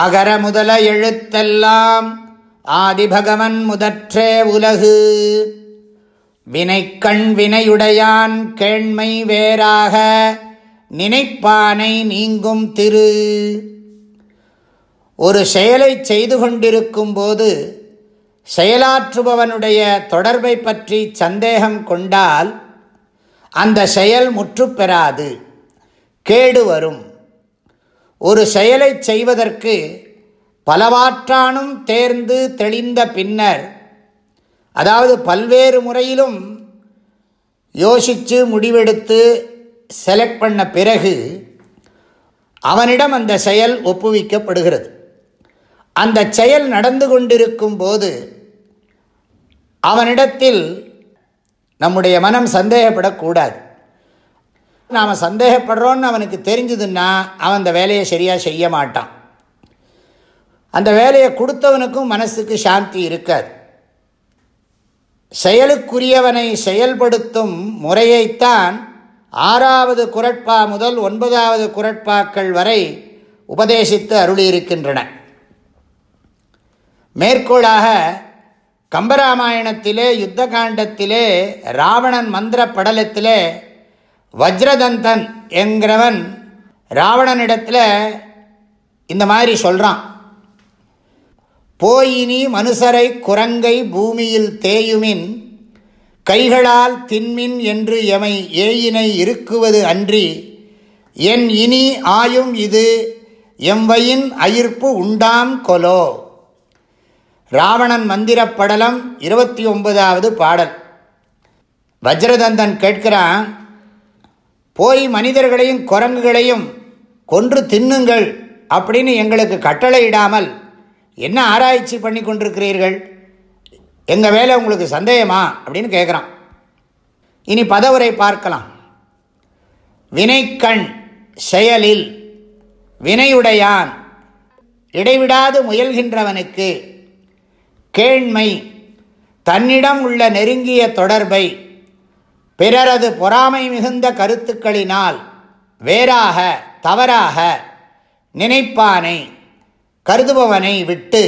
அகர முதல எழுத்தெல்லாம் ஆதிபகவன் முதற்றே உலகு. வினைக்கண் வினையுடையான் கேண்மை வேறாக நினைப்பானை நீங்கும் திரு. ஒரு செயலை செய்து கொண்டிருக்கும் போது செயலாற்றுபவனுடைய தொடர்பை பற்றி சந்தேகம் கொண்டால் அந்த செயல் முற்றுப்பெறாது கேடு வரும். ஒரு செயலை செய்வதற்கு பலவாற்றானும் தேர்ந்து தெளிந்த பின்னர் அதாவது பல்வேறு முறையிலும் யோசித்து முடிவெடுத்து செலக்ட் பண்ண பிறகு அவனிடம் அந்த செயல் ஒப்புவிக்கப்படுகிறது. அந்த செயல் நடந்து கொண்டிருக்கும் போது அவனிடத்தில் நம்முடைய மனம் சந்தேகப்படக்கூடாது. நாம் சந்தேகப்படுறோன்னு அவனுக்கு தெரிஞ்சதுன்னா அவன் அந்த வேலையை சரியாக செய்ய மாட்டான். அந்த வேலையை கொடுத்தவனுக்கும் மனசுக்கு சாந்தி இருக்காது. செயலுக்குரியவனை செயல்படுத்தும் முறையைத்தான் ஆறாவது குரட்பா முதல் ஒன்பதாவது குரட்பாக்கள் வரை உபதேசித்து அருளியிருக்கின்றன. மேற்கோளாக கம்பராமாயணத்திலே யுத்த காண்டத்திலே ராவணன் மந்திர படலத்திலே வஜ்ரதந்தன் என்கிறவன் ராவணனிடத்தில் இந்த மாதிரி சொல்கிறான் போயினி மனுசரை குரங்கை பூமியில் தேயுமின் கைகளால் தின்மின் என்று எமை ஏயினை இருக்குவது அன்றி என் இனி ஆயும் இது எம்வையின் அயிர்ப்பு உண்டாம் கொலோ ராவணன் மந்திரப்படலம் இருபத்தி ஒன்பதாவது பாடல். வஜ்ரதந்தன் கேட்கிறான் போய் மனிதர்களையும் குரங்குகளையும் கொன்று தின்னுங்கள் அப்படின்னு எங்களுக்கு கட்டளையிடாமல் என்ன ஆராய்ச்சி பண்ணி கொண்டிருக்கிறீர்கள்? எங்கள் வேலை உங்களுக்கு சந்தேகமா? அப்படின்னு கேட்குறான் இனி பதவுரை பார்க்கலாம். வினைக்கண் செயலில் வினையுடையான் இடைவிடாது முயல்கின்றவனுக்கு கேண்மை தன்னிடம் உள்ள நெருங்கிய தொடர்பை பிறரது பொறாமை மிகுந்த கருத்துக்களினால் வேறாக தவறாக நினைப்பானை கருதுபவனை விட்டு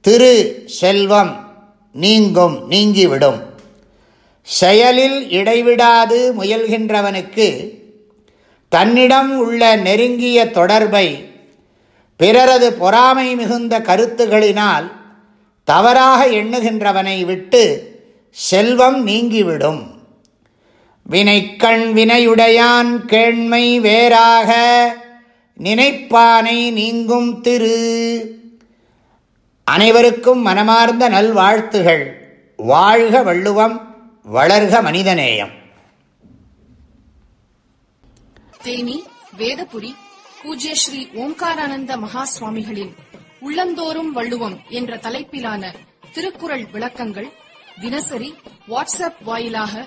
திரு செல்வம் நீங்கும் நீங்கிவிடும். செயலில் இடைவிடாது முயல்கின்றவனுக்கு தன்னிடம் உள்ள நெருங்கிய தொடர்பை பிறரது பொறாமை மிகுந்த கருத்துகளினால் தவறாக எண்ணுகின்றவனை விட்டு செல்வம் நீங்கிவிடும். வினைக்கண் வினையுடையான் கேண்மை வேறாக நினைப்பானை நீங்கும் திரு. அனைவருக்கும் மனமார்ந்த நல்வாழ்த்துகள். வாழ்க வள்ளுவம் வளர்க மனிதநேயம். தேனி வேதபுரி பூஜ்ய ஸ்ரீ ஓம்காரானந்த மகா சுவாமிகளின் உள்ளந்தோறும் வள்ளுவம் என்ற தலைப்பிலான திருக்குறள் விளக்கங்கள் தினசரி வாட்ஸ்அப் வாயிலாக